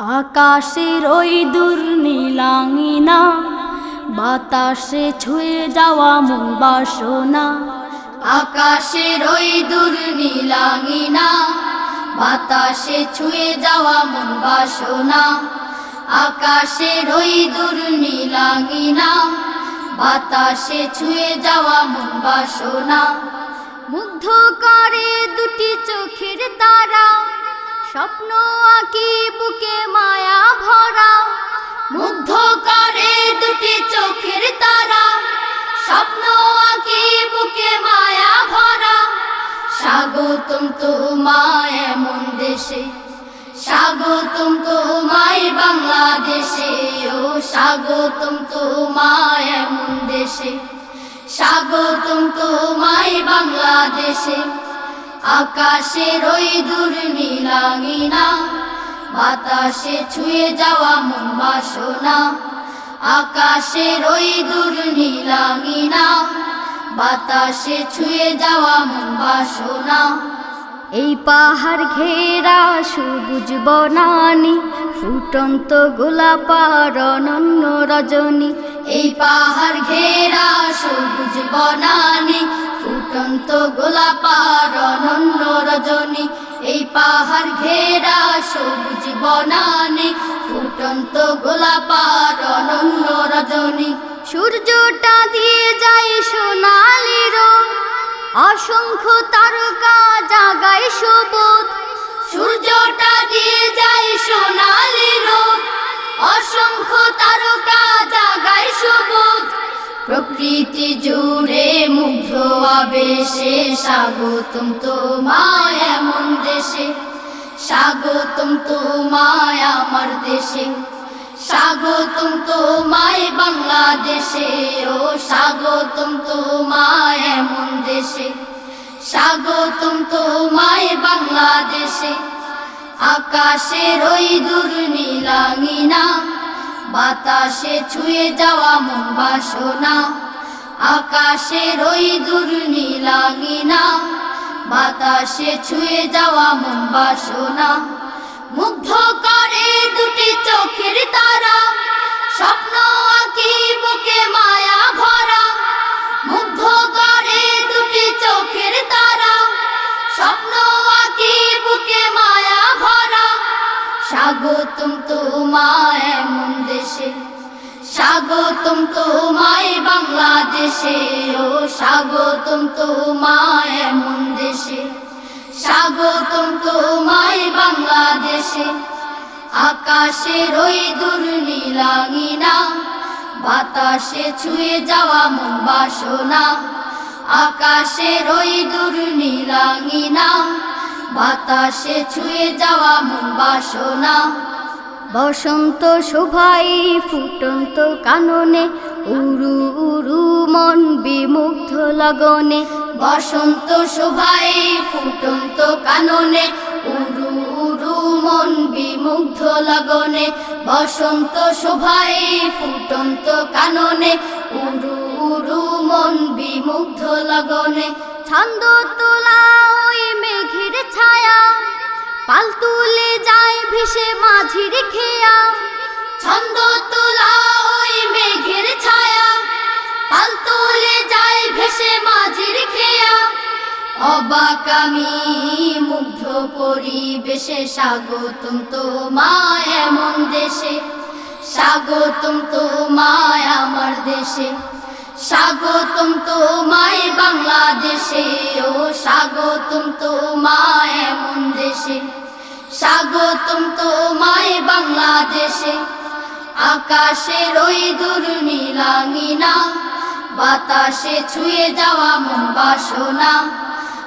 আকাশের ওই দূর নীলাঙ্গিনা বাতাসে ছুঁয়ে যাওয়া মন বাসনা আকাশের ওই দূর নীলাঙ্গিনা বাতাসে ছুঁয়ে যাওয়া মন বাসনা আকাশের ওই দূর নীলাঙ্গিনা বাতাসে ছুঁয়ে যাওয়া মন বাসনা মুগ্ধ করে দুটি চোখের তারা স্বপ্ন আঁকি, বুকে মায়া ভরা। মুগ্ধ করে দুটি চোখের তারা। স্বপ্ন আঁকি, বুকে মায়া ভরা। স্বাগতম তোমায় এমন দেশে। স্বাগতম তোমায় বাংলাদেশে। ও স্বাগতম তোমায় এমন দেশে। স্বাগতম তোমায় বাংলাদেশে। আকাশের ওই দূর নীলাঙ্গিনা বাতাসে ছুঁয়ে যাওয়া মন বাসনা। আকাশের ওই দূর নীলাঙ্গিনা বাতাসে ছুঁয়ে যাওয়া মন বাসনা। এই পাহাড় ঘেরা সবুজ বনানি, ফুটন্ত গোলাপার অনন্য রজনী। এই পাহাড় ঘেরা সবুজ বনানি ফুটন্ত গোলাপার অনন্য রজনী। এই পাহাড় ঘেরা সবুজ বনানি, ফুটন্ত গোলাপার অনন্য রজনী। সূর্যটা দিয়ে যায় সোনালি অসংখ্য তারকা জাগায় সবুজ। সূর্যটা দিয়ে যায় সোনালি রোদ অসংখ্য তারকা জাগায় সবুজ। প্রকৃতি জুড়ে মুগ্ধ আবেশে স্বাগতম তোমায় এমন দেশে। স্বাগতম তোমায় আমার দেশে। স্বাগতম তোমায় বাংলাদেশে ও স্বাগতম তোমায় এমন দেশে। স্বাগতম তোমায় বাংলাদেশে। আকাশের ওই দূর নীলাঙ্গিনা বাতাসে ছুঁয়ে যাওয়া মন বাসনা। আকাশের ওই দূর নীলাঙ্গিনা বাতাসে ছুঁয়ে যাওয়া মন বাসনা। মুগ্ধ করে দুটি চোখের তারা। স্বপ্ন আঁকি বুকে মায়া ভরা। মুগ্ধ করে দুটি চোখের তারা। স্বপ্ন আঁকি বুকে মায়া ভরা। স্বাগতম তোমায় বাংলাদেশে ও স্বাগতম তোমায় এমন দেশে। স্বাগতম তোমায় বাংলাদেশে। আকাশের ওই দূর নীলাঙ্গিনা, বাতাসে ছুঁয়ে যাওয়া মন বাসনা। আকাশের ওই দূর নীলাঙ্গিনা, বাতাসে ছুঁয়ে যাওয়া মন বাসনা। বসন্ত শোভাই ফুটন্ত কাননে উরু মন বিমুগ্ধ লগনে, বসন্ত শোভায় ফুটন্ত কাননে উরু উরু মন বিমুগ্ধ লগনে, বসন্ত শোভায় ফুটন্ত কাননে উরু উরু মন বিমুগ্ধ লগনে। ছন্দ তোলা ওই মেঘের ছায়া, পাল তুলে যায় ভেসে মাঝির খেয়া। ছন্দ অবাক আমি মুগ্ধ পরিবেশে স্বাগতম তোমায় এমন দেশে। স্বাগতম তোমায় আমার দেশে। স্বাগতম তোমায় বাংলাদেশে। ও স্বাগতম তোমায় এমন দেশে। স্বাগতম তোমায় বাংলাদেশে। আকাশের ওই দূর নীলাঙ্গিনা, বাতাসে ছুঁয়ে যাওয়া মন বাসনা।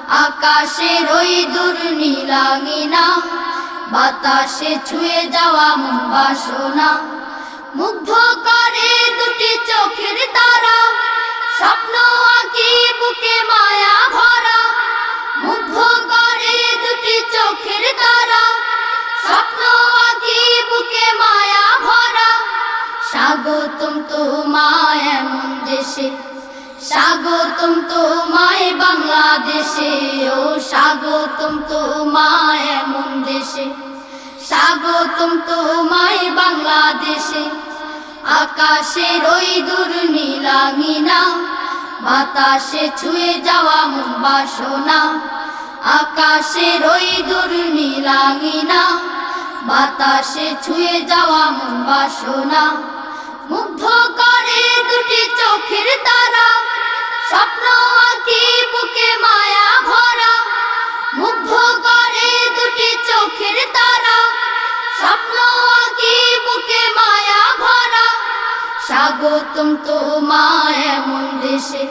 আকাশের ওই দূর নীলাঙ্গিনা বাতাসে ছুঁয়ে যাওয়া মন বাসনা মুগ্ধ করে দুটি চোখের তারা, স্বপ্ন আঁকি বুকে মায়া ভরা। মুগ্ধ করে দুটি চোখের তারা, স্বপ্ন আঁকি বুকে মায়া ভরা। স্বাগতম তোমায় এমন দেশে স্বাগতম তোমায় বাংলাদেশে, ও স্বাগতম তোমায় এমন দেশে। স্বাগতম তোমায় বাংলাদেশে আকাশের ওই দূর নীলাঙ্গিনা বাতাসে ছুঁয়ে যাওয়া মন বাসনা। আকাশের ওই দূর নীলাঙ্গিনা বাতাসে ছুঁয়ে যাওয়া মন বাসনা। মুগ্ধ করে দুটি স্বাগতম তোমায় এমন দেশে।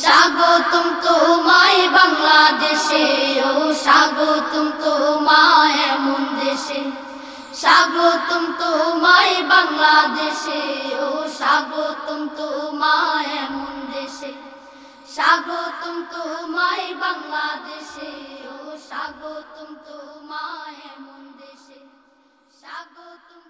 স্বাগতম তোমায় বাংলাদেশে। ও স্বাগতম তোমায় এমন দেশে। স্বাগতম তোমায় বাংলাদেশে। ও স্বাগতম তোমায় এমন দেশে। স্বাগতম তোমায় বাংলাদেশে। ও স্বাগতম তোমায় এমন দেশে। স্বাগতম